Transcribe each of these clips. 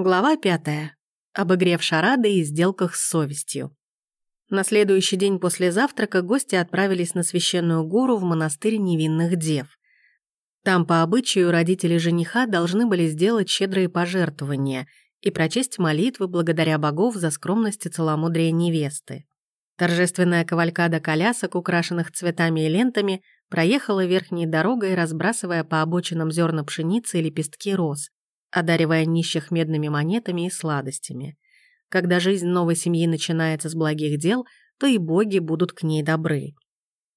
Глава пятая. Об игре в шарады и сделках с совестью. На следующий день после завтрака гости отправились на священную гору в монастырь невинных дев. Там, по обычаю, родители жениха должны были сделать щедрые пожертвования и прочесть молитвы благодаря богов за скромность и целомудрие невесты. Торжественная кавалькада колясок, украшенных цветами и лентами, проехала верхней дорогой, разбрасывая по обочинам зерна пшеницы и лепестки роз, одаривая нищих медными монетами и сладостями. Когда жизнь новой семьи начинается с благих дел, то и боги будут к ней добры.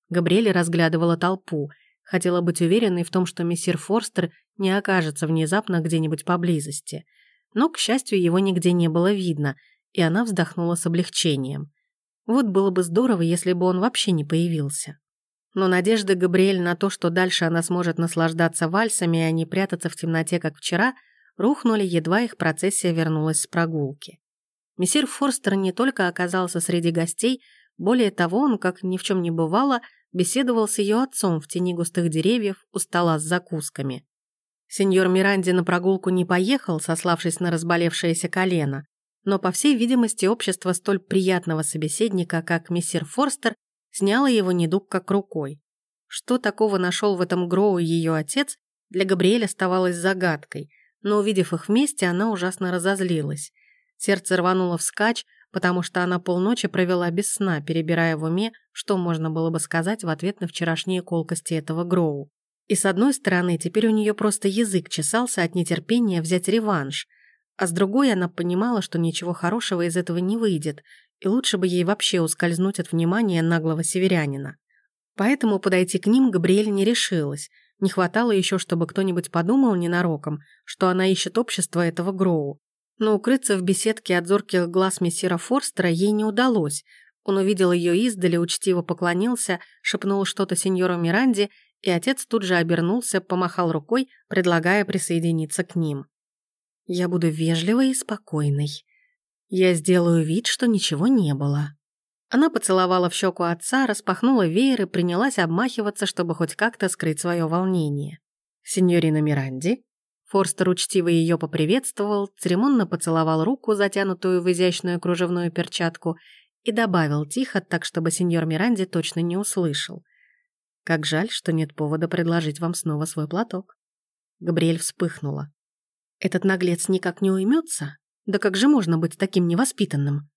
Габриэль разглядывала толпу, хотела быть уверенной в том, что мессир Форстер не окажется внезапно где-нибудь поблизости. Но, к счастью, его нигде не было видно, и она вздохнула с облегчением. Вот было бы здорово, если бы он вообще не появился. Но надежда Габриэль на то, что дальше она сможет наслаждаться вальсами, а не прятаться в темноте, как вчера – рухнули, едва их процессия вернулась с прогулки. Мессир Форстер не только оказался среди гостей, более того, он, как ни в чем не бывало, беседовал с ее отцом в тени густых деревьев у стола с закусками. Сеньор Миранди на прогулку не поехал, сославшись на разболевшееся колено, но, по всей видимости, общество столь приятного собеседника, как мессир Форстер, сняло его недуг как рукой. Что такого нашел в этом Гроу ее отец, для Габриэля оставалось загадкой – но, увидев их вместе, она ужасно разозлилась. Сердце рвануло вскачь, потому что она полночи провела без сна, перебирая в уме, что можно было бы сказать в ответ на вчерашние колкости этого Гроу. И с одной стороны, теперь у нее просто язык чесался от нетерпения взять реванш, а с другой она понимала, что ничего хорошего из этого не выйдет, и лучше бы ей вообще ускользнуть от внимания наглого северянина. Поэтому подойти к ним Габриэль не решилась, не хватало еще, чтобы кто-нибудь подумал ненароком, что она ищет общество этого Гроу. Но укрыться в беседке от зорких глаз мессира Форстера ей не удалось. Он увидел ее издали, учтиво поклонился, шепнул что-то сеньору Миранде, и отец тут же обернулся, помахал рукой, предлагая присоединиться к ним. «Я буду вежливой и спокойной. Я сделаю вид, что ничего не было». Она поцеловала в щеку отца, распахнула веер и принялась обмахиваться, чтобы хоть как-то скрыть свое волнение. «Синьорина Миранди?» Форстер учтиво ее поприветствовал, церемонно поцеловал руку, затянутую в изящную кружевную перчатку, и добавил тихо, так чтобы сеньор Миранди точно не услышал. «Как жаль, что нет повода предложить вам снова свой платок». Габриэль вспыхнула. «Этот наглец никак не уймется? Да как же можно быть таким невоспитанным?»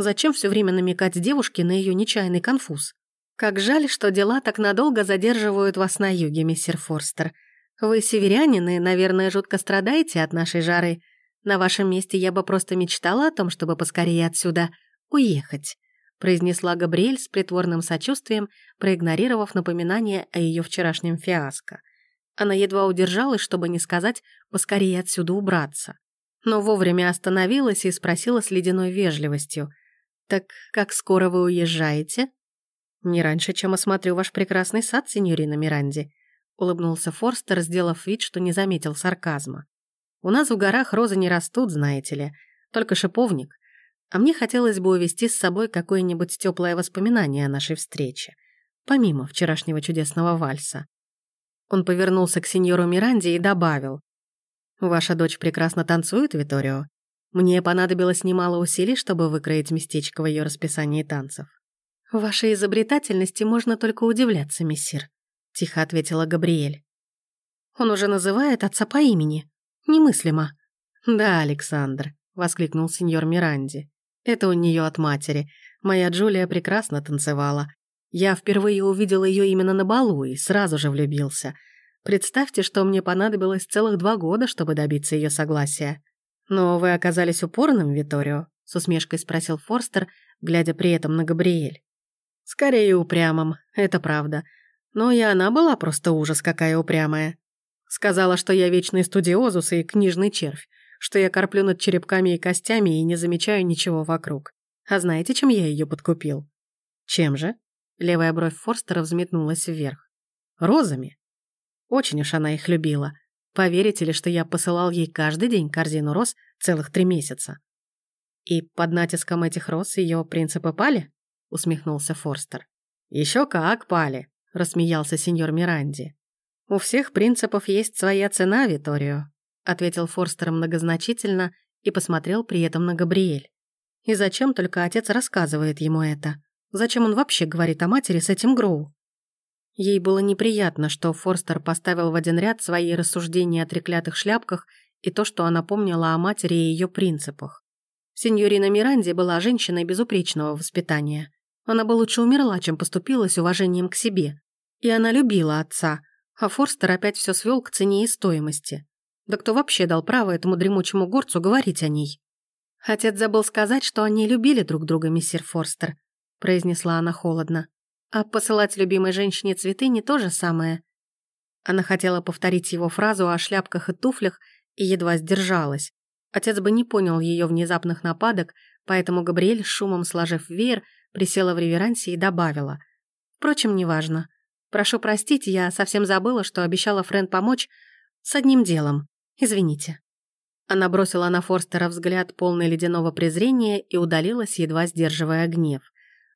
Зачем все время намекать девушке на ее нечаянный конфуз? Как жаль, что дела так надолго задерживают вас на юге, мистер Форстер. Вы северянины, наверное, жутко страдаете от нашей жары. На вашем месте я бы просто мечтала о том, чтобы поскорее отсюда уехать», произнесла Габриэль с притворным сочувствием, проигнорировав напоминание о ее вчерашнем фиаско. Она едва удержалась, чтобы не сказать «поскорее отсюда убраться». Но вовремя остановилась и спросила с ледяной вежливостью – «Так как скоро вы уезжаете?» «Не раньше, чем осмотрю ваш прекрасный сад, сеньорина Миранди», улыбнулся Форстер, сделав вид, что не заметил сарказма. «У нас в горах розы не растут, знаете ли, только шиповник. А мне хотелось бы увести с собой какое-нибудь теплое воспоминание о нашей встрече, помимо вчерашнего чудесного вальса». Он повернулся к сеньору Миранди и добавил. «Ваша дочь прекрасно танцует, Виторио. Мне понадобилось немало усилий, чтобы выкроить местечко в ее расписании танцев. «Вашей изобретательности можно только удивляться, мессир», — тихо ответила Габриэль. «Он уже называет отца по имени. Немыслимо». «Да, Александр», — воскликнул сеньор Миранди. «Это у нее от матери. Моя Джулия прекрасно танцевала. Я впервые увидел ее именно на балу и сразу же влюбился. Представьте, что мне понадобилось целых два года, чтобы добиться ее согласия. «Но вы оказались упорным, Виторио?» — с усмешкой спросил Форстер, глядя при этом на Габриэль. «Скорее упрямым, это правда. Но и она была просто ужас какая упрямая. Сказала, что я вечный студиозус и книжный червь, что я корплю над черепками и костями и не замечаю ничего вокруг. А знаете, чем я ее подкупил?» «Чем же?» Левая бровь Форстера взметнулась вверх. «Розами. Очень уж она их любила. Поверите ли, что я посылал ей каждый день корзину роз целых три месяца? И под натиском этих роз ее принципы пали? Усмехнулся Форстер. Еще как пали, рассмеялся сеньор Миранди. У всех принципов есть своя цена, Виторио, ответил Форстер многозначительно и посмотрел при этом на Габриэль. И зачем только отец рассказывает ему это? Зачем он вообще говорит о матери с этим Гроу? Ей было неприятно, что Форстер поставил в один ряд свои рассуждения о треклятых шляпках и то, что она помнила о матери и ее принципах. Сеньорина Миранди была женщиной безупречного воспитания. Она бы лучше умерла, чем поступила с уважением к себе. И она любила отца, а Форстер опять все свел к цене и стоимости. Да кто вообще дал право этому дремучему горцу говорить о ней? Отец забыл сказать, что они любили друг друга, мистер Форстер, произнесла она холодно. А посылать любимой женщине цветы не то же самое. Она хотела повторить его фразу о шляпках и туфлях и едва сдержалась. Отец бы не понял ее внезапных нападок, поэтому Габриэль, шумом сложив веер, присела в реверансе и добавила. «Впрочем, неважно. Прошу простить, я совсем забыла, что обещала Фрэнд помочь с одним делом. Извините». Она бросила на Форстера взгляд полный ледяного презрения и удалилась, едва сдерживая гнев.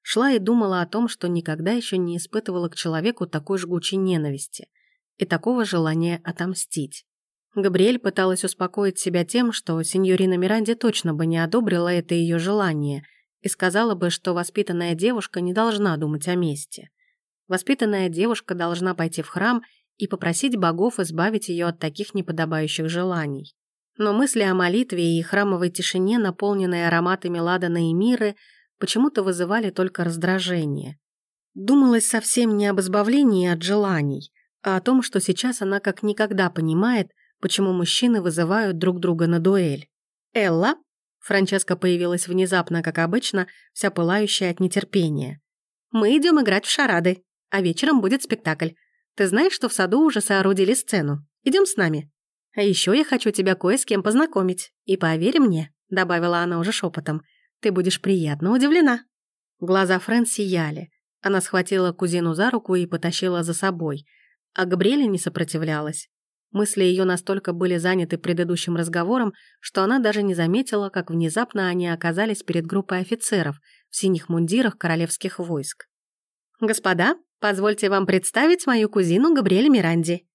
Шла и думала о том, что никогда еще не испытывала к человеку такой жгучей ненависти и такого желания отомстить. Габриэль пыталась успокоить себя тем, что сеньорина Миранди точно бы не одобрила это ее желание и сказала бы, что воспитанная девушка не должна думать о мести. Воспитанная девушка должна пойти в храм и попросить богов избавить ее от таких неподобающих желаний. Но мысли о молитве и храмовой тишине, наполненной ароматами ладана и миры, почему-то вызывали только раздражение. Думалось совсем не об избавлении от желаний, а о том, что сейчас она как никогда понимает, почему мужчины вызывают друг друга на дуэль. «Элла?» Франческа появилась внезапно, как обычно, вся пылающая от нетерпения. «Мы идем играть в шарады, а вечером будет спектакль. Ты знаешь, что в саду уже соорудили сцену? Идем с нами. А еще я хочу тебя кое с кем познакомить. И поверь мне», — добавила она уже шепотом, — ты будешь приятно удивлена». Глаза Фрэн сияли. Она схватила кузину за руку и потащила за собой. А Габриэля не сопротивлялась. Мысли ее настолько были заняты предыдущим разговором, что она даже не заметила, как внезапно они оказались перед группой офицеров в синих мундирах королевских войск. «Господа, позвольте вам представить мою кузину Габриэль Миранди.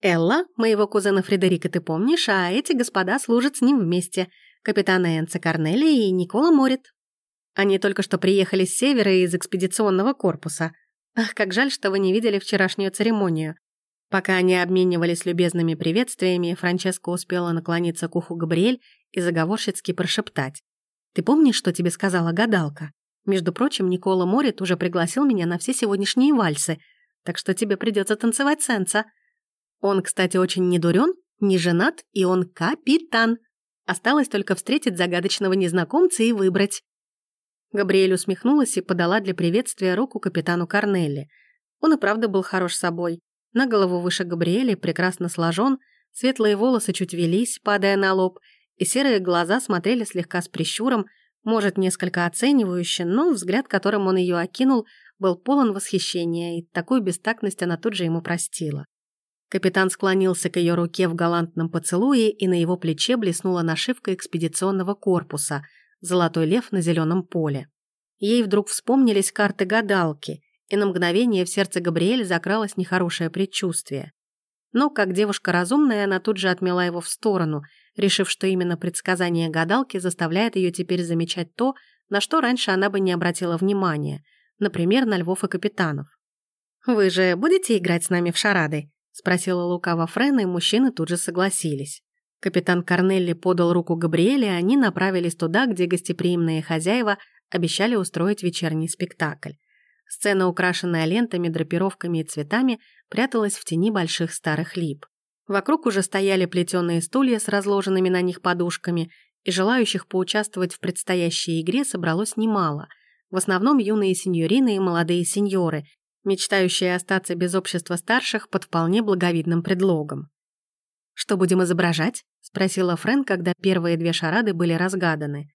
Элла, моего кузена Фредерика ты помнишь, а эти господа служат с ним вместе капитана Энца Корнелия и Никола Морит. Они только что приехали с севера из экспедиционного корпуса. Ах, как жаль, что вы не видели вчерашнюю церемонию. Пока они обменивались любезными приветствиями, Франческа успела наклониться к уху Габриэль и заговорщицки прошептать. «Ты помнишь, что тебе сказала гадалка? Между прочим, Никола Морит уже пригласил меня на все сегодняшние вальсы, так что тебе придется танцевать сенса. Он, кстати, очень недурен, не женат, и он капитан. Осталось только встретить загадочного незнакомца и выбрать. Габриэль усмехнулась и подала для приветствия руку капитану Корнелли. Он и правда был хорош собой. На голову выше Габриэли, прекрасно сложен, светлые волосы чуть велись, падая на лоб, и серые глаза смотрели слегка с прищуром, может, несколько оценивающе, но взгляд, которым он ее окинул, был полон восхищения, и такую бестактность она тут же ему простила. Капитан склонился к ее руке в галантном поцелуе, и на его плече блеснула нашивка экспедиционного корпуса «Золотой лев на зеленом поле». Ей вдруг вспомнились карты гадалки, и на мгновение в сердце Габриэль закралось нехорошее предчувствие. Но, как девушка разумная, она тут же отмела его в сторону, решив, что именно предсказание гадалки заставляет ее теперь замечать то, на что раньше она бы не обратила внимания, например, на львов и капитанов. «Вы же будете играть с нами в шарады?» Спросила лукаво Френа, и мужчины тут же согласились. Капитан Корнелли подал руку Габриэле, и они направились туда, где гостеприимные хозяева обещали устроить вечерний спектакль. Сцена, украшенная лентами, драпировками и цветами, пряталась в тени больших старых лип. Вокруг уже стояли плетеные стулья с разложенными на них подушками, и желающих поучаствовать в предстоящей игре собралось немало. В основном юные сеньорины и молодые сеньоры, мечтающие остаться без общества старших под вполне благовидным предлогом. «Что будем изображать?» — спросила Фрэн, когда первые две шарады были разгаданы.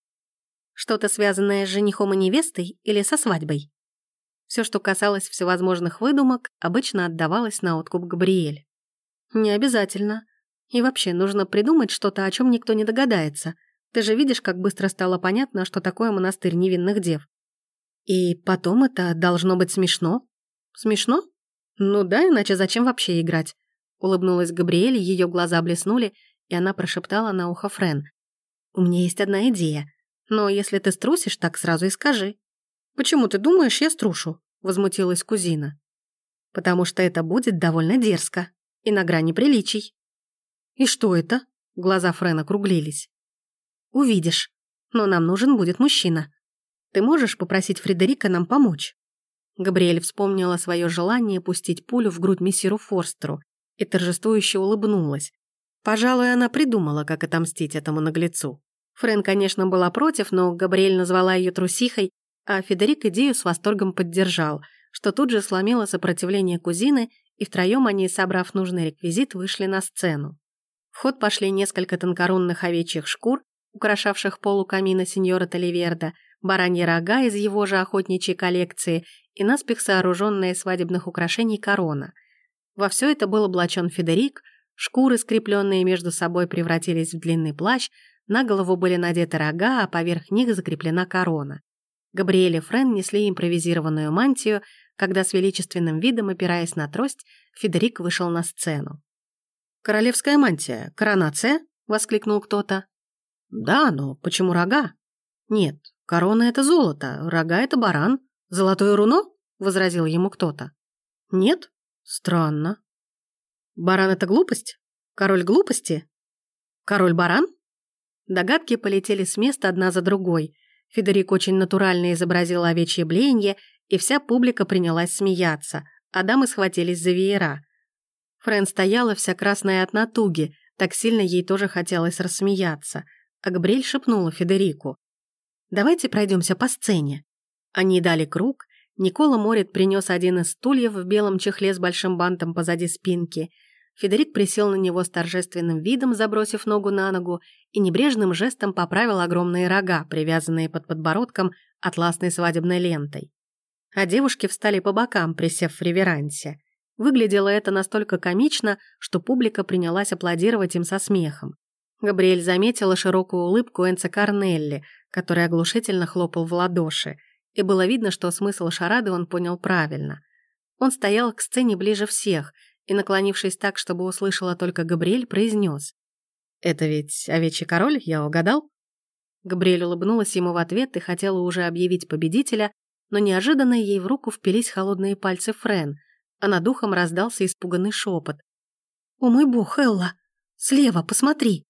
«Что-то связанное с женихом и невестой или со свадьбой?» Все, что касалось всевозможных выдумок, обычно отдавалось на откуп Габриэль. «Не обязательно. И вообще, нужно придумать что-то, о чем никто не догадается. Ты же видишь, как быстро стало понятно, что такое монастырь невинных дев. И потом это должно быть смешно, Смешно? Ну да, иначе зачем вообще играть? Улыбнулась Габриэль, ее глаза блеснули, и она прошептала на ухо Френ. У меня есть одна идея. Но если ты струсишь, так сразу и скажи». «Почему ты думаешь, я струшу?» — возмутилась кузина. «Потому что это будет довольно дерзко и на грани приличий». «И что это?» — глаза Френа округлились. «Увидишь. Но нам нужен будет мужчина. Ты можешь попросить Фредерика нам помочь?» Габриэль вспомнила свое желание пустить пулю в грудь мессиру Форстеру и торжествующе улыбнулась. Пожалуй, она придумала, как отомстить этому наглецу. Френ, конечно, была против, но Габриэль назвала ее трусихой, а Федерик идею с восторгом поддержал, что тут же сломило сопротивление кузины, и втроем они, собрав нужный реквизит, вышли на сцену. В ход пошли несколько тонкорунных овечьих шкур, украшавших полу камина сеньора Таливерда, бараньи рога из его же охотничьей коллекции и наспех сооруженная свадебных украшений корона. Во все это был облачен Федерик, шкуры, скрепленные между собой, превратились в длинный плащ, на голову были надеты рога, а поверх них закреплена корона. Габриэль и Френ несли импровизированную мантию, когда с величественным видом, опираясь на трость, Федерик вышел на сцену. «Королевская мантия, коронация?» — воскликнул кто-то. «Да, но почему рога?» «Нет, корона — это золото, рога — это баран. Золотое руно?» — возразил ему кто-то. «Нет? Странно. Баран — это глупость? Король глупости? Король-баран?» Догадки полетели с места одна за другой. Федерик очень натурально изобразил овечье блеяние, и вся публика принялась смеяться, а дамы схватились за веера. Фрэн стояла вся красная от натуги, так сильно ей тоже хотелось рассмеяться. А Габриэль шепнула Федерику. «Давайте пройдемся по сцене». Они дали круг, Никола Морит принес один из стульев в белом чехле с большим бантом позади спинки – Федерик присел на него с торжественным видом, забросив ногу на ногу, и небрежным жестом поправил огромные рога, привязанные под подбородком атласной свадебной лентой. А девушки встали по бокам, присев в реверансе. Выглядело это настолько комично, что публика принялась аплодировать им со смехом. Габриэль заметила широкую улыбку Энца Корнелли, который оглушительно хлопал в ладоши, и было видно, что смысл шарады он понял правильно. Он стоял к сцене ближе всех – и, наклонившись так, чтобы услышала только Габриэль, произнес. «Это ведь овечий король, я угадал?» Габриэль улыбнулась ему в ответ и хотела уже объявить победителя, но неожиданно ей в руку впились холодные пальцы Френ, а над ухом раздался испуганный шепот. «О мой бог, Элла! Слева, посмотри!»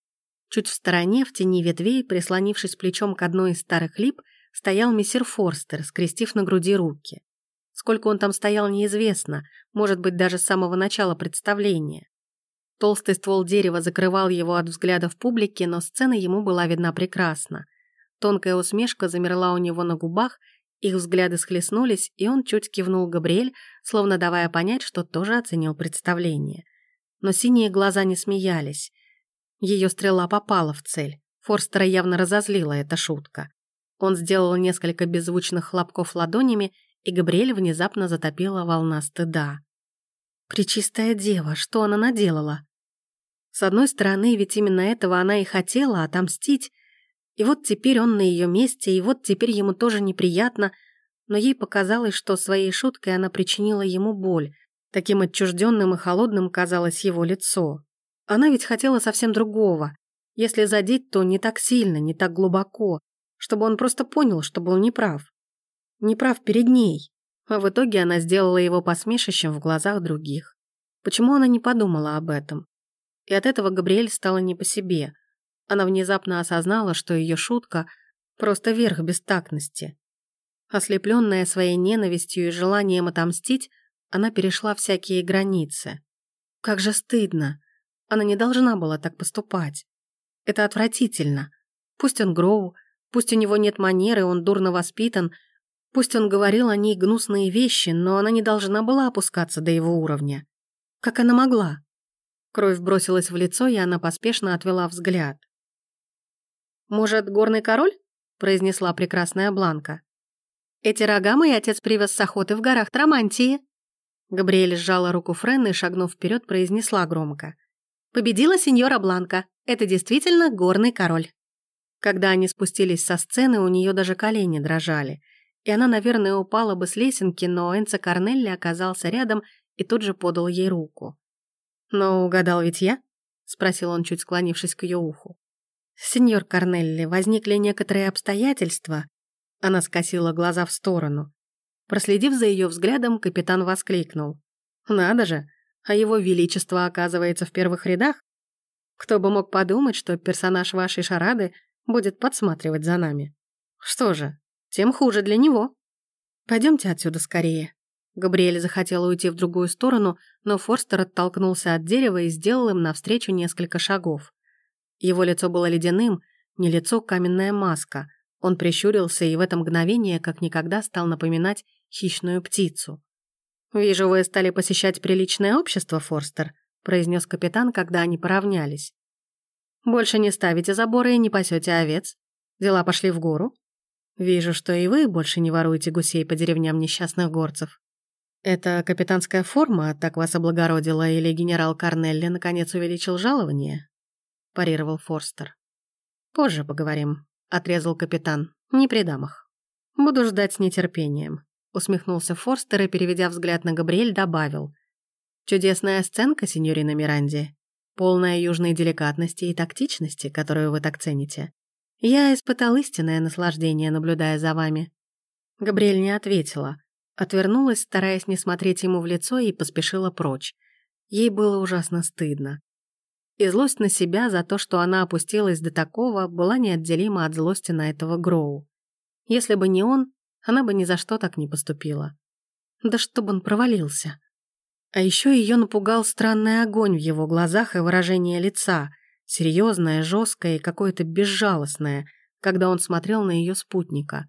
Чуть в стороне, в тени ветвей, прислонившись плечом к одной из старых лип, стоял мистер Форстер, скрестив на груди руки. Сколько он там стоял, неизвестно, может быть, даже с самого начала представления. Толстый ствол дерева закрывал его от взглядов публики, но сцена ему была видна прекрасно. Тонкая усмешка замерла у него на губах, их взгляды схлестнулись, и он чуть кивнул Габриэль, словно давая понять, что тоже оценил представление. Но синие глаза не смеялись. Ее стрела попала в цель. Форстера явно разозлила эта шутка. Он сделал несколько беззвучных хлопков ладонями и Габриэль внезапно затопила волна стыда. Пречистая дева, что она наделала? С одной стороны, ведь именно этого она и хотела отомстить, и вот теперь он на ее месте, и вот теперь ему тоже неприятно, но ей показалось, что своей шуткой она причинила ему боль. Таким отчужденным и холодным казалось его лицо. Она ведь хотела совсем другого. Если задеть, то не так сильно, не так глубоко, чтобы он просто понял, что был неправ неправ перед ней. А в итоге она сделала его посмешищем в глазах других. Почему она не подумала об этом? И от этого Габриэль стала не по себе. Она внезапно осознала, что ее шутка – просто верх бестактности. Ослепленная своей ненавистью и желанием отомстить, она перешла всякие границы. Как же стыдно. Она не должна была так поступать. Это отвратительно. Пусть он Гроу, пусть у него нет манеры, он дурно воспитан – Пусть он говорил о ней гнусные вещи, но она не должна была опускаться до его уровня. Как она могла? Кровь бросилась в лицо, и она поспешно отвела взгляд. «Может, горный король?» – произнесла прекрасная Бланка. «Эти рога мой отец привез с охоты в горах Трамантии». Габриэль сжала руку Френ и, шагнув вперед, произнесла громко. «Победила сеньора Бланка. Это действительно горный король». Когда они спустились со сцены, у нее даже колени дрожали – и она, наверное, упала бы с лесенки, но Энца Корнелли оказался рядом и тут же подал ей руку. «Но угадал ведь я?» — спросил он, чуть склонившись к ее уху. «Сеньор Корнелли, возникли некоторые обстоятельства». Она скосила глаза в сторону. Проследив за ее взглядом, капитан воскликнул. «Надо же, а его величество оказывается в первых рядах? Кто бы мог подумать, что персонаж вашей шарады будет подсматривать за нами? Что же, тем хуже для него. Пойдемте отсюда скорее». Габриэль захотела уйти в другую сторону, но Форстер оттолкнулся от дерева и сделал им навстречу несколько шагов. Его лицо было ледяным, не лицо, каменная маска. Он прищурился и в это мгновение как никогда стал напоминать хищную птицу. «Вижу, вы стали посещать приличное общество, Форстер», произнес капитан, когда они поравнялись. «Больше не ставите заборы и не пасете овец. Дела пошли в гору. Вижу, что и вы больше не воруете гусей по деревням несчастных горцев. Это капитанская форма так вас облагородила или генерал Карнелли наконец увеличил жалование?» — парировал Форстер. «Позже поговорим», — отрезал капитан. «Не при дамах. Буду ждать с нетерпением», — усмехнулся Форстер и, переведя взгляд на Габриэль, добавил. «Чудесная сценка, сеньорина Миранди, полная южной деликатности и тактичности, которую вы так цените. Я испытал истинное наслаждение, наблюдая за вами». Габриэль не ответила, отвернулась, стараясь не смотреть ему в лицо, и поспешила прочь. Ей было ужасно стыдно. И злость на себя за то, что она опустилась до такого, была неотделима от злости на этого Гроу. Если бы не он, она бы ни за что так не поступила. Да чтобы он провалился. А еще ее напугал странный огонь в его глазах и выражение лица, серьезное, жесткое и какое-то безжалостное, когда он смотрел на ее спутника.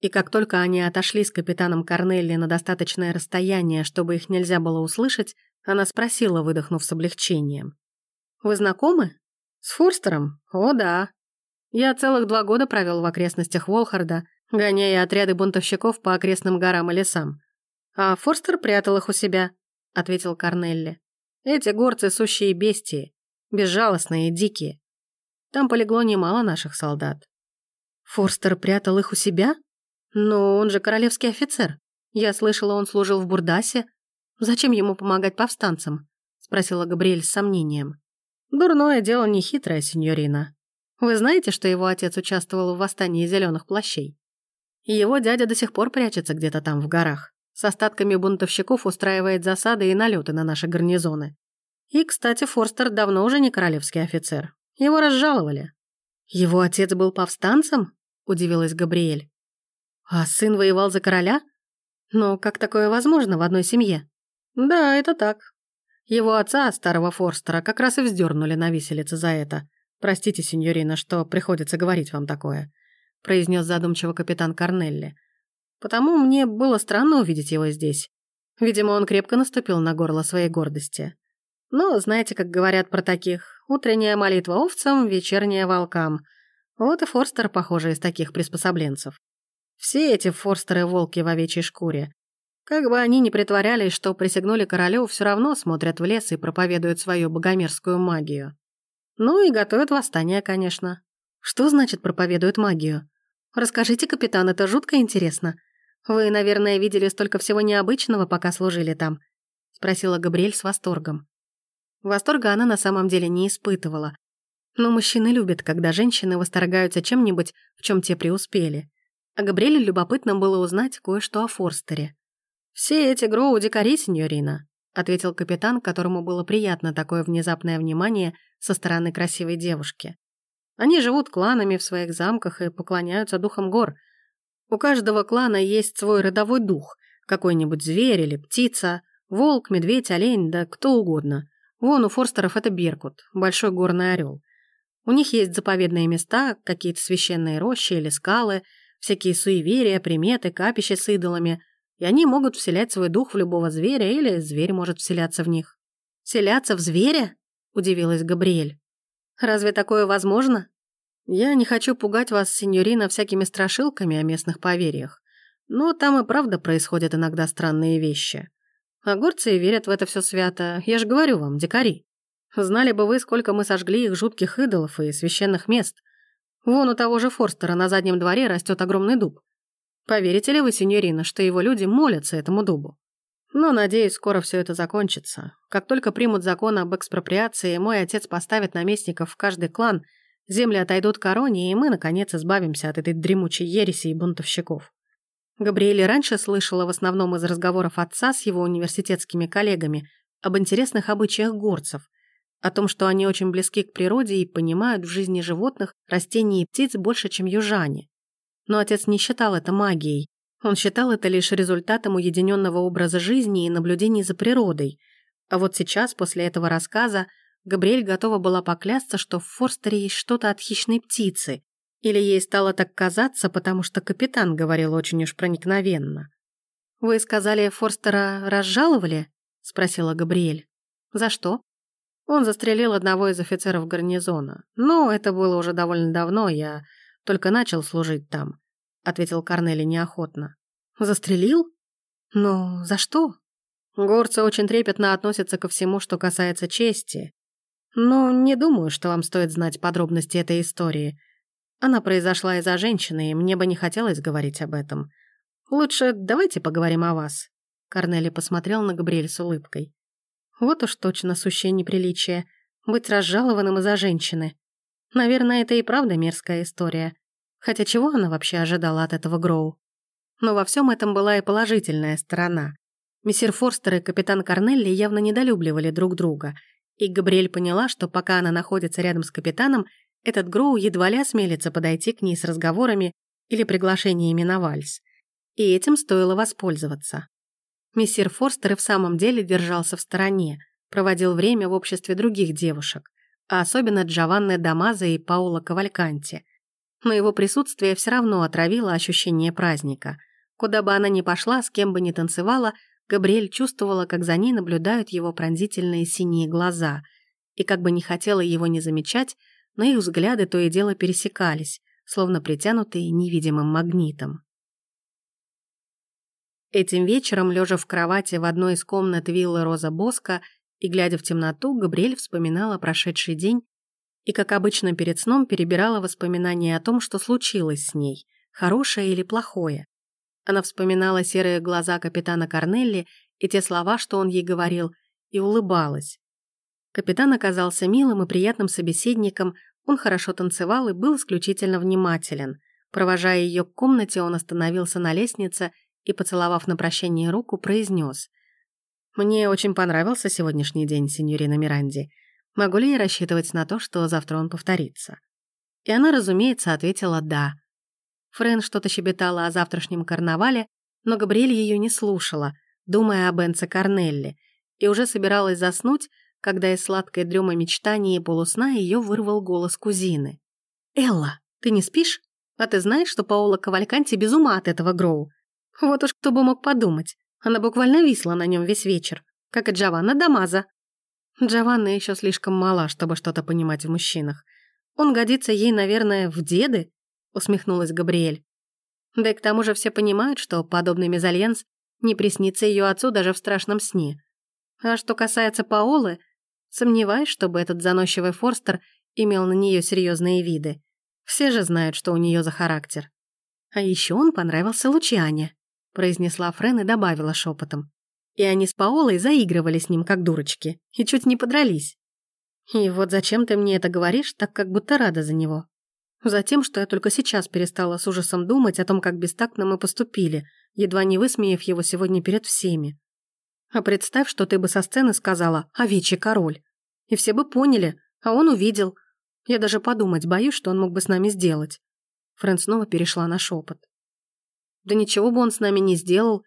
И как только они отошли с капитаном Корнелли на достаточное расстояние, чтобы их нельзя было услышать, она спросила, выдохнув с облегчением. Вы знакомы? С Форстером? О, да. Я целых два года провел в окрестностях Волхарда, гоняя отряды бунтовщиков по окрестным горам и лесам. А Форстер прятал их у себя, ответил Корнелли. Эти горцы сущие бестии, безжалостные и дикие. Там полегло немало наших солдат. Форстер прятал их у себя? Но он же королевский офицер. Я слышала, он служил в Бурдасе. Зачем ему помогать повстанцам? Спросила Габриэль с сомнением. Дурное дело не хитрое, сеньорина. Вы знаете, что его отец участвовал в восстании зеленых плащей? Его дядя до сих пор прячется где-то там в горах. С остатками бунтовщиков устраивает засады и налеты на наши гарнизоны. И, кстати, Форстер давно уже не королевский офицер. Его разжаловали. Его отец был повстанцем? Удивилась Габриэль. А сын воевал за короля? Но как такое возможно в одной семье? Да, это так. Его отца, старого Форстера, как раз и вздернули на виселице за это. Простите, сеньорина, что приходится говорить вам такое», — произнес задумчиво капитан Корнелли. «Потому мне было странно увидеть его здесь. Видимо, он крепко наступил на горло своей гордости. Но знаете, как говорят про таких, утренняя молитва овцам, вечерняя волкам. Вот и Форстер, похоже, из таких приспособленцев. Все эти Форстеры-волки в овечьей шкуре. Как бы они ни притворялись, что присягнули королю, все равно смотрят в лес и проповедуют свою богомерзкую магию. Ну и готовят восстание, конечно. Что значит проповедуют магию? Расскажите, капитан, это жутко интересно. Вы, наверное, видели столько всего необычного, пока служили там, спросила Габриэль с восторгом. Восторга она на самом деле не испытывала. Но мужчины любят, когда женщины восторгаются чем-нибудь, в чем те преуспели. А Габриэле любопытно было узнать кое-что о Форстере. «Все эти гроу дикари, сеньорина», — ответил капитан, которому было приятно такое внезапное внимание со стороны красивой девушки. «Они живут кланами в своих замках и поклоняются духам гор. У каждого клана есть свой родовой дух, какой-нибудь зверь или птица, волк, медведь, олень, да кто угодно. Вон у форстеров это Беркут, большой горный орел. У них есть заповедные места, какие-то священные рощи или скалы, всякие суеверия, приметы, капища с идолами — и они могут вселять свой дух в любого зверя, или зверь может вселяться в них. «Вселяться в зверя?» – удивилась Габриэль. «Разве такое возможно?» «Я не хочу пугать вас, сеньорина, всякими страшилками о местных поверьях, но там и правда происходят иногда странные вещи. А верят в это все свято, я же говорю вам, дикари. Знали бы вы, сколько мы сожгли их жутких идолов и священных мест. Вон у того же Форстера на заднем дворе растет огромный дуб. Поверите ли вы, сеньорина, что его люди молятся этому дубу? Но, надеюсь, скоро все это закончится. Как только примут закон об экспроприации, мой отец поставит наместников в каждый клан, Земли отойдут короне, и мы, наконец, избавимся от этой дремучей ереси и бунтовщиков. Габриэль раньше слышала в основном из разговоров отца с его университетскими коллегами об интересных обычаях горцев, о том, что они очень близки к природе и понимают в жизни животных, растений и птиц больше, чем южане. Но отец не считал это магией. Он считал это лишь результатом уединенного образа жизни и наблюдений за природой. А вот сейчас, после этого рассказа, Габриэль готова была поклясться, что в Форстере есть что-то от хищной птицы. Или ей стало так казаться, потому что капитан говорил очень уж проникновенно. «Вы сказали, Форстера разжаловали?» — спросила Габриэль. «За что?» Он застрелил одного из офицеров гарнизона. Но это было уже довольно давно, я только начал служить там», — ответил Корнели неохотно. «Застрелил? Ну, за что?» Горцы очень трепетно относятся ко всему, что касается чести. Но не думаю, что вам стоит знать подробности этой истории. Она произошла из-за женщины, и мне бы не хотелось говорить об этом. Лучше давайте поговорим о вас. Корнели посмотрел на Габриэль с улыбкой. Вот уж точно сущее неприличие. Быть разжалованным из-за женщины. Наверное, это и правда мерзкая история. Хотя чего она вообще ожидала от этого Гроу? Но во всем этом была и положительная сторона. Мессир Форстер и капитан Корнелли явно недолюбливали друг друга, и Габриэль поняла, что пока она находится рядом с капитаном, этот Гроу едва ли осмелится подойти к ней с разговорами или приглашениями на вальс. И этим стоило воспользоваться. Мессир Форстер и в самом деле держался в стороне, проводил время в обществе других девушек, а особенно Джованны Дамаза и Паула Кавальканти. Но его присутствие все равно отравило ощущение праздника. Куда бы она ни пошла, с кем бы ни танцевала, Габриэль чувствовала, как за ней наблюдают его пронзительные синие глаза, и как бы не хотела его не замечать, но их взгляды то и дело пересекались, словно притянутые невидимым магнитом. Этим вечером, лежа в кровати в одной из комнат виллы Роза Боска и глядя в темноту, Габриэль вспоминала прошедший день и, как обычно перед сном, перебирала воспоминания о том, что случилось с ней, хорошее или плохое. Она вспоминала серые глаза капитана Корнелли и те слова, что он ей говорил, и улыбалась. Капитан оказался милым и приятным собеседником, он хорошо танцевал и был исключительно внимателен. Провожая ее к комнате, он остановился на лестнице и, поцеловав на прощание руку, произнес. «Мне очень понравился сегодняшний день, сеньорина Миранди. Могу ли я рассчитывать на то, что завтра он повторится?» И она, разумеется, ответила «да». Френ что-то щебетала о завтрашнем карнавале, но Габриэль ее не слушала, думая об Энце Корнелли, и уже собиралась заснуть, когда из сладкой дремы мечтания и полусна ее вырвал голос кузины. «Элла, ты не спишь? А ты знаешь, что Паула Кавальканти без ума от этого Гроу? Вот уж кто бы мог подумать. Она буквально висла на нем весь вечер, как и Джованна Дамаза. Джованна еще слишком мала, чтобы что-то понимать в мужчинах. Он годится ей, наверное, в деды, усмехнулась Габриэль. Да и к тому же все понимают, что подобный мезальянс не приснится ее отцу даже в страшном сне. А что касается Паолы, сомневаюсь, чтобы этот заносчивый Форстер имел на нее серьезные виды. Все же знают, что у нее за характер. А еще он понравился Лучиане произнесла Френ и добавила шепотом. И они с Паолой заигрывали с ним, как дурочки, и чуть не подрались. И вот зачем ты мне это говоришь, так как будто рада за него? Затем, что я только сейчас перестала с ужасом думать о том, как бестактно мы поступили, едва не высмеяв его сегодня перед всеми. А представь, что ты бы со сцены сказала «Овечий король». И все бы поняли, а он увидел. Я даже подумать боюсь, что он мог бы с нами сделать. Фрэн снова перешла на шепот. Да ничего бы он с нами не сделал.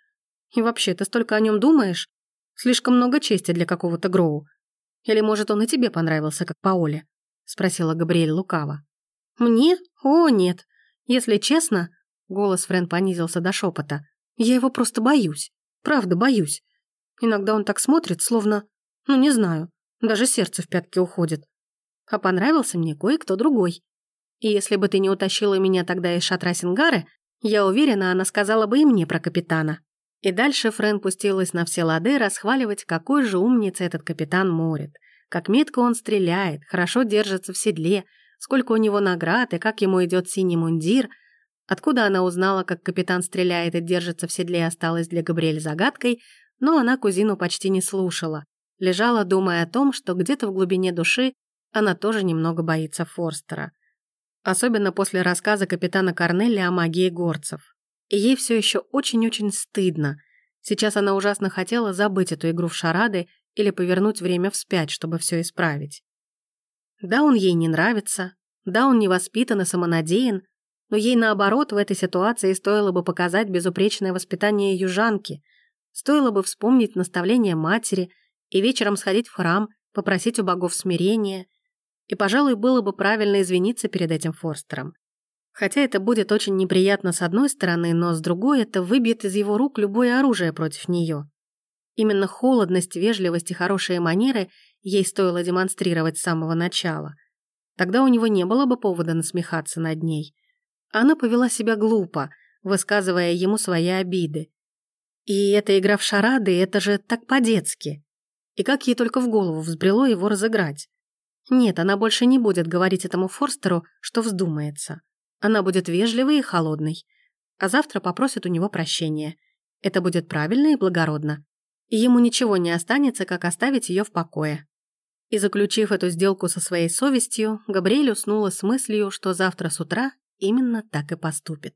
И вообще, ты столько о нем думаешь? Слишком много чести для какого-то Гроу. Или, может, он и тебе понравился, как Паоле?» — спросила Габриэль лукаво. «Мне? О, нет. Если честно...» — голос Френ понизился до шепота. «Я его просто боюсь. Правда, боюсь. Иногда он так смотрит, словно... Ну, не знаю. Даже сердце в пятки уходит. А понравился мне кое-кто другой. И если бы ты не утащила меня тогда из шатра Сингары, я уверена, она сказала бы и мне про капитана. И дальше Френ пустилась на все лады расхваливать, какой же умница этот капитан Морит. Как метко он стреляет, хорошо держится в седле, сколько у него наград и как ему идет синий мундир. Откуда она узнала, как капитан стреляет и держится в седле, осталась для Габриэль загадкой, но она кузину почти не слушала. Лежала, думая о том, что где-то в глубине души она тоже немного боится Форстера. Особенно после рассказа капитана Корнелли о магии горцев. И ей все еще очень-очень стыдно. Сейчас она ужасно хотела забыть эту игру в шарады или повернуть время вспять, чтобы все исправить. Да, он ей не нравится, да, он невоспитан и самонадеян, но ей, наоборот, в этой ситуации стоило бы показать безупречное воспитание южанки, стоило бы вспомнить наставление матери и вечером сходить в храм, попросить у богов смирения, и, пожалуй, было бы правильно извиниться перед этим Форстером. Хотя это будет очень неприятно с одной стороны, но с другой это выбьет из его рук любое оружие против нее. Именно холодность, вежливость и хорошие манеры ей стоило демонстрировать с самого начала. Тогда у него не было бы повода насмехаться над ней. Она повела себя глупо, высказывая ему свои обиды. И эта игра в шарады, это же так по-детски. И как ей только в голову взбрело его разыграть. Нет, она больше не будет говорить этому Форстеру, что вздумается. Она будет вежливой и холодной. А завтра попросит у него прощения. Это будет правильно и благородно. И ему ничего не останется, как оставить ее в покое. И заключив эту сделку со своей совестью, Габриэль уснула с мыслью, что завтра с утра именно так и поступит.